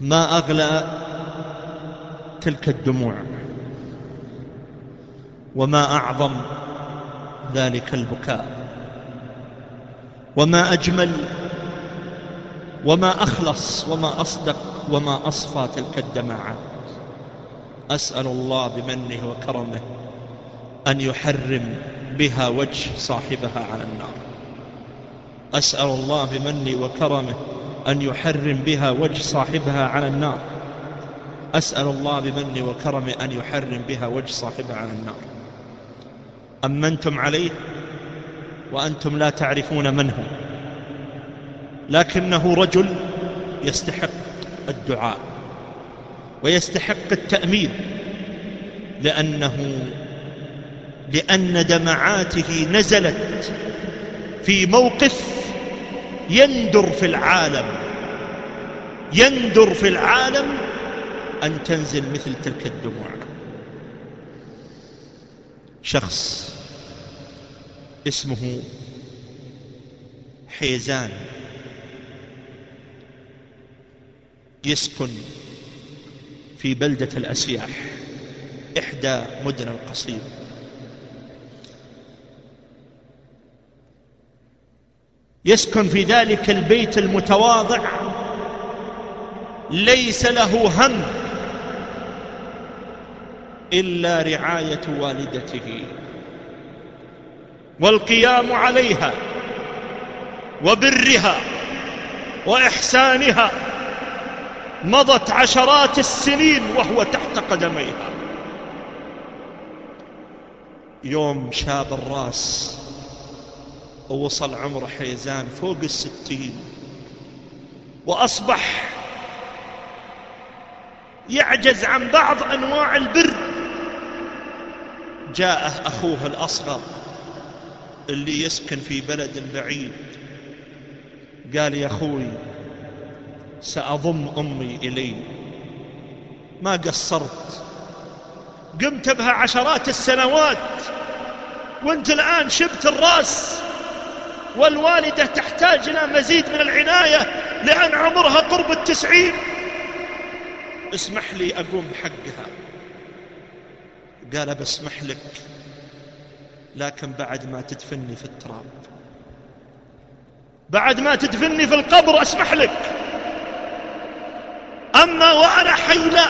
ما أغلى تلك الدموع وما أعظم ذلك البكاء وما أجمل وما أخلص وما أصدق وما أصفى تلك الدماعات. أسأل الله بمنه وكرمه أن يحرم بها وجه صاحبها على النار. أسأل الله بمنه وكرمه أن يحرم بها وجه صاحبها على النار. أسأل الله بمنه وكرمه أن يحرم بها وجه صاحبها على النار. أمنتم عليه وأنتم لا تعرفون من هو لكنه رجل يستحق الدعاء ويستحق التأمين لأنه لأن دمعاته نزلت في موقف يندر في العالم يندر في العالم أن تنزل مثل تلك الدموع. شخص اسمه حيزان يسكن في بلدة الأسياح إحدى مدن القصيم. يسكن في ذلك البيت المتواضع. ليس له هم إلا رعاية والدته. والقيام عليها وبرها وإحسانها مضت عشرات السنين وهو تحت قدميها. يوم شاب الراس ووصل عمر حيزان فوق الستين وأصبح يعجز عن بعض أنواع البر. جاءه أخوه الأصغر اللي يسكن في بلد بعيد. قال يا أخوي سأضم أمي إلي. ما قصرت؟ قمت بها عشرات السنوات وانت الآن شبت الرأس. والوالدة تحتاج إلى مزيد من العناية لأن عمرها قرب التسعين. اسمح لي أقوم بحقها. قال بسمح لك لكن بعد ما تدفني في التراب. بعد ما تدفني في القبر أسمح لك. أما وأنا حي لا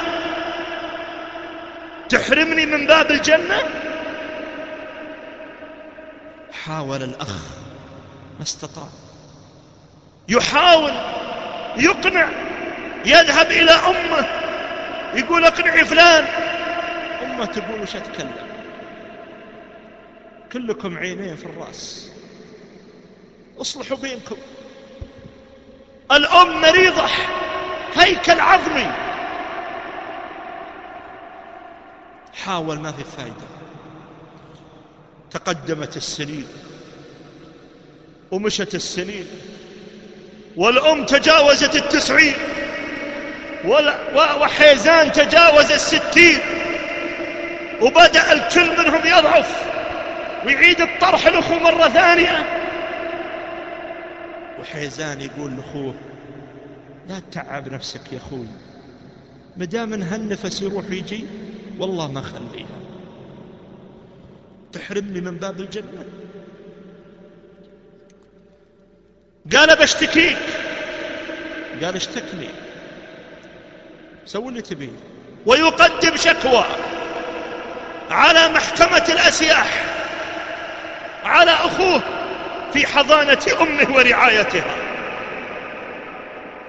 تحرمني من باب الجنة حاول الأخ ما استطاع. يحاول يقنع يذهب إلى أمه يقول اقنعي فلان. أمه تقول وش أتكلم؟ كلكم عينين في الرأس. اصلحوا بينكم. الأم مريضة هيكل عظمي. حاول ما في فايدة. تقدمت السنين. ومشت السنين والأم تجاوزت التسعين وحيزان تجاوز الستين وبدأ الكل منهم يضعف ويعيد الطرح لأخوه مرة ثانية. وحيزان يقول لأخوه لا تتعب نفسك يا أخوي مدام ان هالنفس يروح ويجي والله ما خليها تحرمني من باب الجنة. قال بشتكيك. قال اشتكني. سوي اللي تبيه. ويقدم شكوى على محكمة الأسياح على أخوه في حضانة أمه ورعايتها.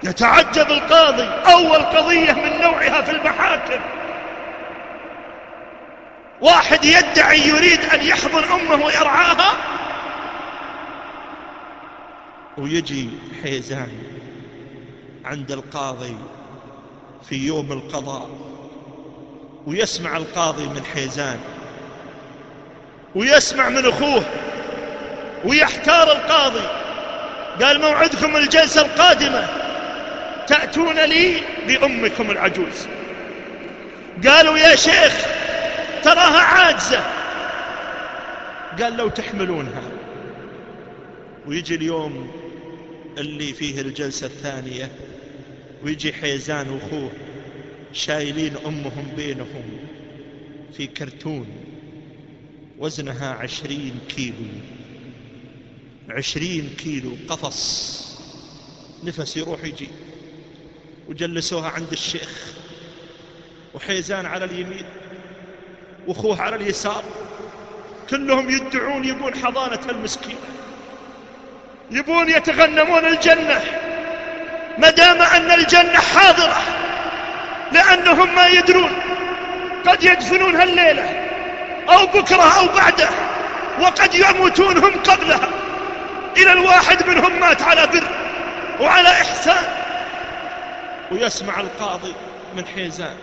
يتعجب القاضي أول قضية من نوعها في المحاكم. واحد يدعي يريد أن يحضن أمه ويرعاها ويجي حيزان عند القاضي في يوم القضاء ويسمع القاضي من حيزان ويسمع من أخوه ويحتار القاضي قال موعدكم الجلسة القادمة تأتون لي بأمكم العجوز. قالوا يا شيخ تراها عاجزة. قال لو تحملونها. ويجي اليوم اللي فيه الجلسة الثانية ويجي حيزان وأخوه شايلين أمهم بينهم في كرتون وزنها عشرين كيلو. عشرين كيلو قفص. نفس يروح يجي. وجلسوها عند الشيخ. وحيزان على اليمين. وأخوه على اليسار. كلهم يدعون يبون حضانة المسكين. يبون يتغنمون الجنة. ما دام أن الجنة حاضرة لأنهم ما يدرون قد يدفنونها الليلة أو بكرة أو بعده وقد يموتون هم قبلها. إلى الواحد منهم مات على بر وعلى إحسان. ويسمع القاضي من حيزان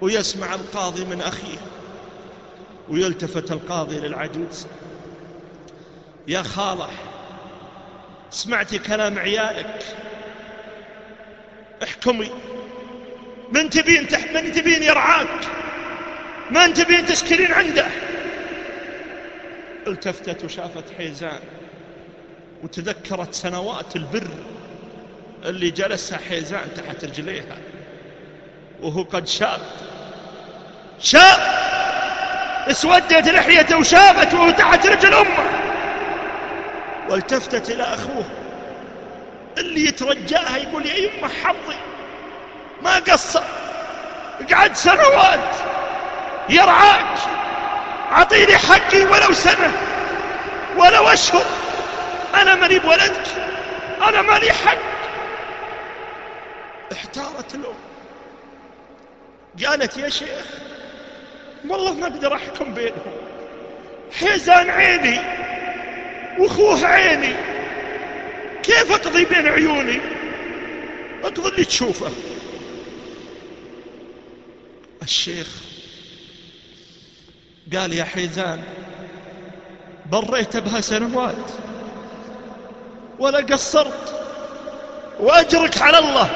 ويسمع القاضي من أخيه ويلتفت القاضي للعجوز. يا خالة سمعتي كلام عيالك احكمي. من تبين تح... من تبين يرعاك؟ من تبين تسكنين عنده؟ التفتت وشافت حيزان وتذكرت سنوات البر اللي جلسها حيزان تحت رجليها وهو قد شاب شاب اسودت لحيته وشابت وهو تحت رجل أمه. والتفتت إلى أخوه. اللي يترجاها يقول يا يمه حظي ما قصر قعد سنوات يرعاك أعطيني حقي ولو سنة ولو أشهر أنا ماني بولدك أنا مالي حق. احتارت الام قالت يا شيخ والله ما أقدر أحكم بينهم. حزان عيني. واخوه عيني. كيف أقضي بين عيوني؟ أقضي اللي تشوفه. الشيخ قال يا حيزان بريت بها سنوات ولا قصرت وأجرك على الله.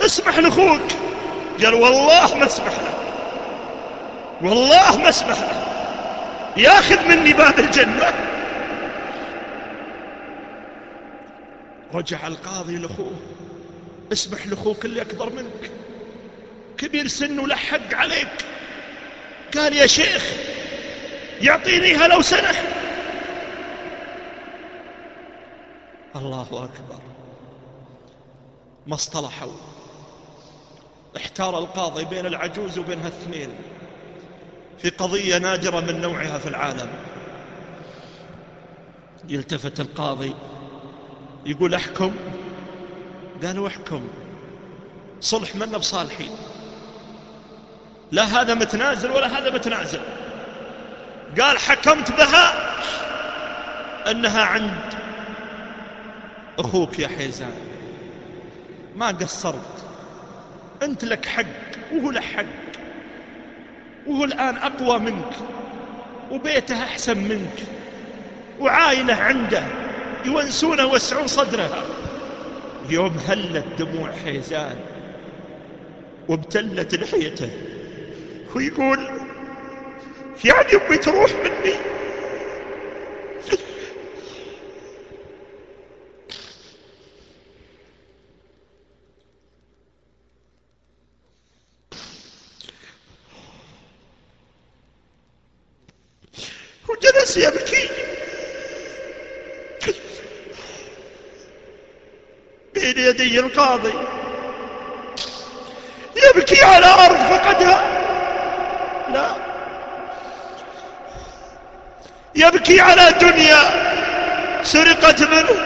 اسمح لأخوك. قال والله ما اسمح له. والله ما اسمح له. ياخذ مني باب الجنة. رجع القاضي لأخوه. اسمح لأخوك اللي أكبر منك. كبير سن وله حق عليك. قال يا شيخ يعطينيها لو سنة الله أكبر. ما اصطلحوا. احتار القاضي بين العجوز وبين هالاثنين في قضية نادرة من نوعها في العالم. يلتفت القاضي يقول احكم. قالوا احكم. صلح منا بصالحين لا هذا متنازل ولا هذا متنازل. قال حكمت بها انها عند أخوك يا حيزان. ما قصرت. انت لك حق وهو له حق. وهو الآن أقوى منك وبيته أحسن منك وعائله عنده. يونسونه ويسعون صدرها يوم هلت دموع حيزان وابتلت لحيته. ويقول يعني أمي تروح مني؟ وجلس يبكي. بين يدي القاضي. يبكي على أرض فقدها. لا. يبكي على دنيا سرقت منه.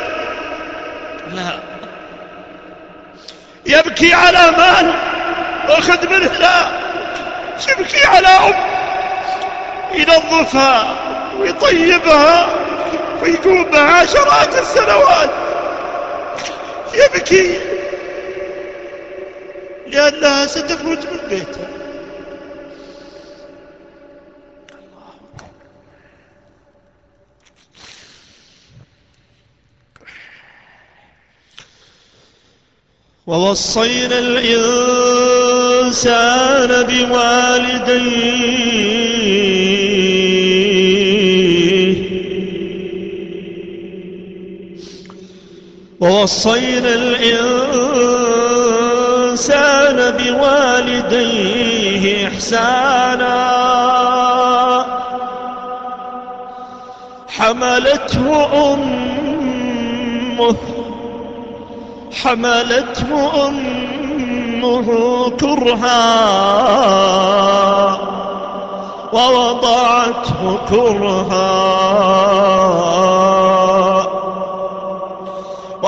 لا. يبكي على مال أخذ منه. لا. يبكي على أم. ينظفها ويطيبها ويقوم بها عشرات السنوات. يبكي. لأنها ستفوت من بيته ووصينا الإنسان بوالديه. ووصينا الإنسان بوالديه إحسانا. حملته أمه حملته أمه كرها. ووضعته كرها.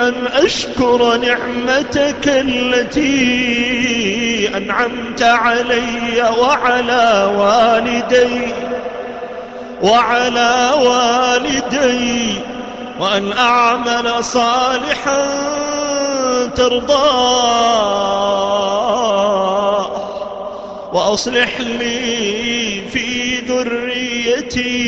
أن أشكر نعمتك التي أنعمت علي وعلى والدي وعلى والدي وأن أعمل صالحا ترضاه وأصلح لي في ذريتي.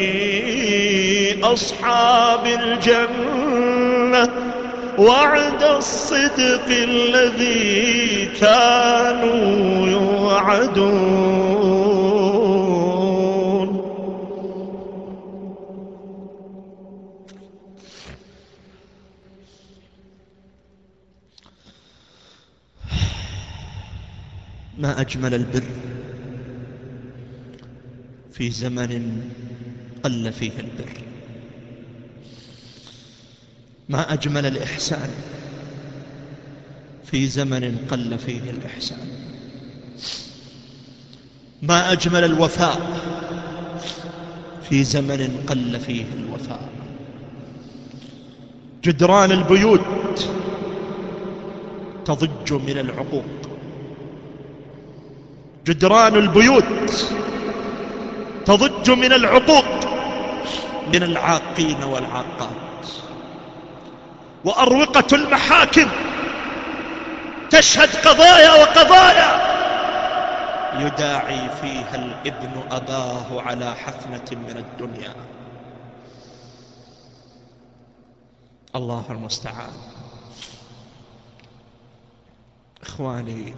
أصحاب الجنة وعد الصدق الذي كانوا يوعدون. ما أجمل البر في زمن قل فيه البر. ما أجمل الإحسان في زمن قل فيه الإحسان. ما أجمل الوفاء في زمن قل فيه الوفاء. جدران البيوت تضج من العقوق. جدران البيوت تضج من العقوق من العاقين والعاقات. وأروقة المحاكم. تشهد قضايا وقضايا. يداعي فيها الابن أباه على حفنة من الدنيا. الله المستعان. إخواني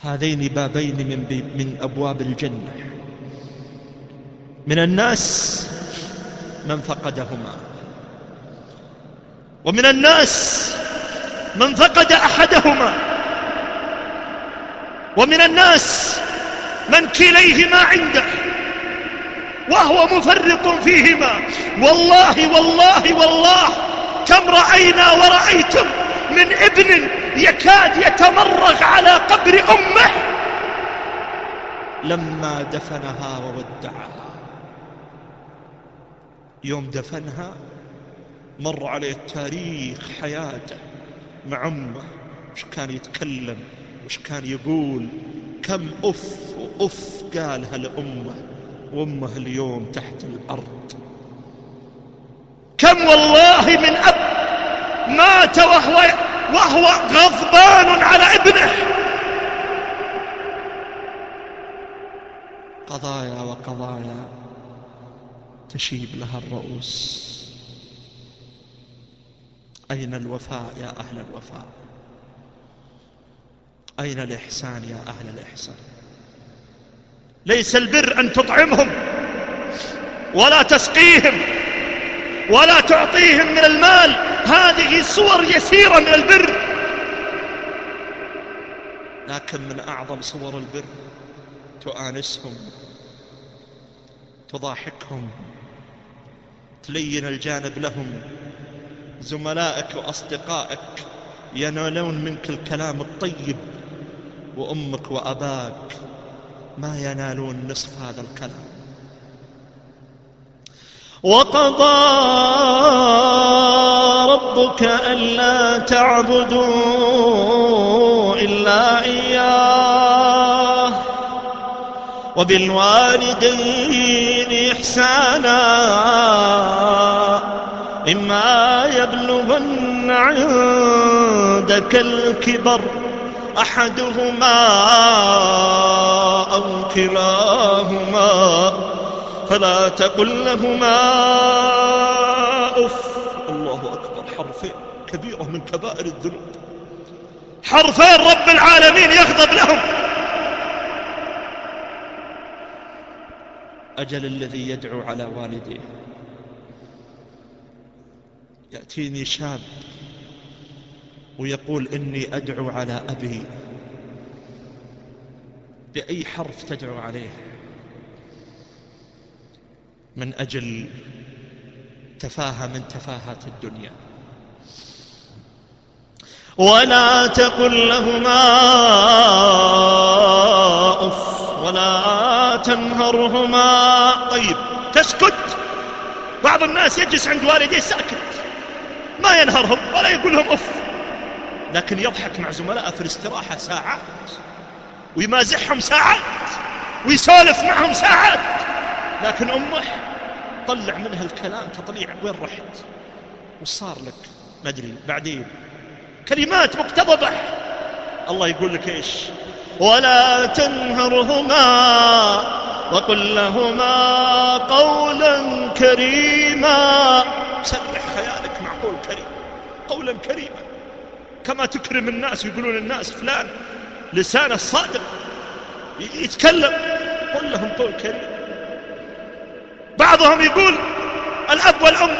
هذين بابين من, من أبواب الجنة. من الناس من فقدهما. ومن الناس من فقد أحدهما. ومن الناس من كليهما عنده وهو مفرط فيهما. والله والله والله كم رأينا ورأيتم من ابن يكاد يتمرغ على قبر أمه لما دفنها وودعها. يوم دفنها مر عليه تاريخ حياته مع أمه. وش كان يتكلم؟ وش كان يقول؟ كم أف وأف قالها لأمه. وأمه اليوم تحت الأرض. كم والله من أب مات وهو, وهو غضبان على ابنه. قضايا وقضايا تشيب لها الرؤوس. أين الوفاء يا أهل الوفاء؟ أين الإحسان يا أهل الإحسان؟ ليس البر أن تطعمهم ولا تسقيهم ولا تعطيهم من المال. هذه صور يسيرة من البر. لكن من أعظم صور البر تؤانسهم تضاحكهم تلين الجانب لهم زملائك وأصدقائك ينالون منك الكلام الطيب وأمك وأباك ما ينالون نصف هذا الكلام. وقضى ربك ألا تعبدوا إلا إياه وبالوالدين إحسانا. إما يبلغن عندك الكبر أحدهما أو كلاهما فلا تقل لهما أف. الله أكبر. حرفين كبيرة من كبائر الذنوب. حرفين رب العالمين يغضب لهم. أجل الذي يدعو على والديه. يأتيني شاب ويقول إني أدعو على أبي. بأي حرف تدعو عليه؟ من أجل تفاهة من تفاهات الدنيا. ولا تقل لهما أف ولا تنهرهما. طيب تسكت. بعض الناس يجلس عند والديه ساكت. ما ينهرهم ولا يقول لهم أف لكن يضحك مع زملائه في الاستراحة ساعات ويمازحهم ساعات ويسولف معهم ساعات. لكن أمه طلع منها الكلام تطليع وين رحت؟ وش صار لك ما أدري بعدين. كلمات مقتضبة. الله يقول لك إيش؟ ولا تنهرهما وقل لهما قولا كريما سرح خيالك مع قول كريم قولا كريما. كما تكرم الناس ويقولون الناس فلان لسانه صادق يتكلم قل لهم قول كريم. بعضهم يقول الأب والأم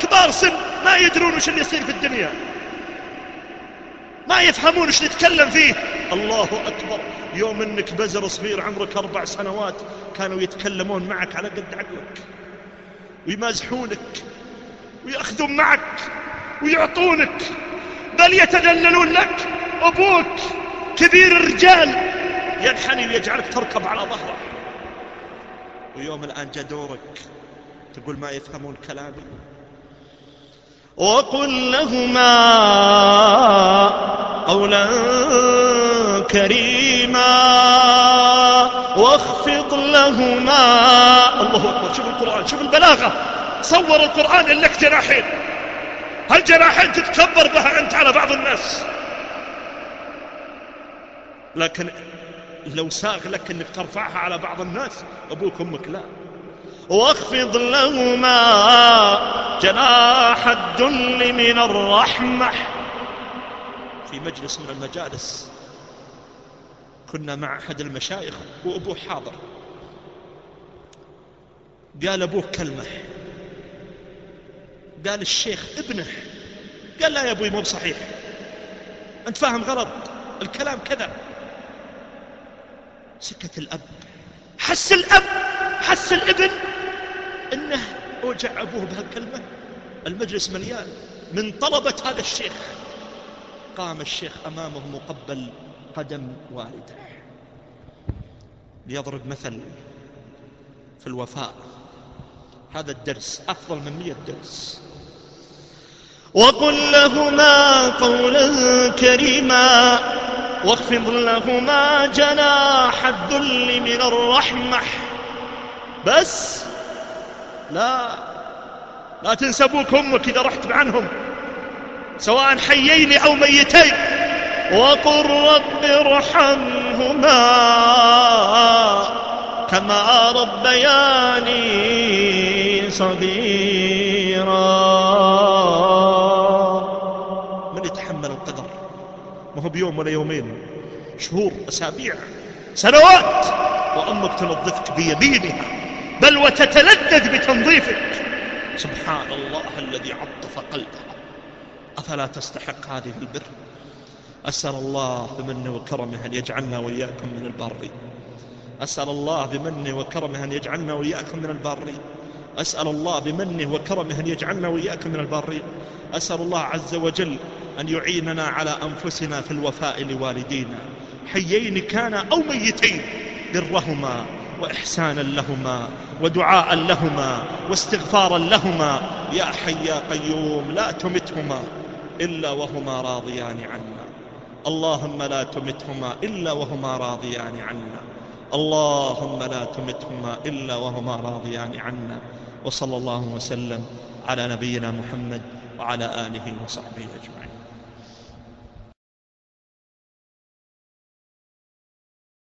كبار سن ما يدرون وش اللي يصير في الدنيا. ما يفهمون وش نتكلم فيه. الله أكبر. يوم إنك بزر صغير عمرك أربع سنوات كانوا يتكلمون معك على قد عقلك. ويمازحونك. ويأخذون معك. ويعطونك بل يتدللون لك. أبوك كبير الرجال ينحني ويجعلك تركب على ظهره. ويوم الآن جاء دورك تقول ما يفهمون كلامي. وقل لهما قولا كريما. واخفض لهما. الله أكبر شوف القرآن شوف البلاغة. صور القرآن إنك جناحين. هالجناحين تتكبر بها أنت على بعض الناس. لكن لو ساغ لك إنك ترفعها على بعض الناس أبوك أمك لا. وأخفض لهما جناح الذل من الرحمة. في مجلس من المجالس كنا مع أحد المشايخ وأبوه حاضر. قال أبوه كلمة. قال الشيخ ابنه. قال لا يا أبوي مو بصحيح. أنت فاهم غلط. الكلام كذا. سكت الأب. حس الأب. حس الابن. إنه أوجع أبوه بهالكلمة. المجلس مليان. من طلبة هذا الشيخ. قام الشيخ أمامه مقبل قدم والده. ليضرب مثل في الوفاء. هذا الدرس أفضل من مئة درس. وقل لهما قولا كريما واخفض لهما جناح الذل من الرحمة. بس لا لا تنسى أبوك أمك اذا رحت عنهم سواء حيين أو ميتين. وقل رب ارحمهما كما ربياني صغيرا. ما هو بيوم ولا يومين شهور أسابيع سنوات. وأمك تنظفك بيمينها بل وتتلذذ بتنظيفك. سبحان الله الذي عطف قلبها. أفلا تستحق هذه البر؟ أسأل الله بمنه وكرمه أن يجعلنا وإياكم من البارين. أسأل الله بمنه وكرمه أن يجعلنا وإياكم من البارين. أسأل الله بمنه وكرمه أن يجعلنا وإياكم من البارين. أسأل الله عز وجل أن يعيننا على أنفسنا في الوفاء لوالدينا. حيين كان أو ميتين برهما وإحسانا لهما ودعاء لهما واستغفارا لهما. يا حي يا قيوم لا تمتهما إلا وهما راضيان عنا. اللهم لا تمتهما إلا وهما راضيان عنا. اللهم لا تمتهما إلا وهما راضيان عنا. وصلى الله وسلم على نبينا محمد وعلى آله وصحبه أجمعين.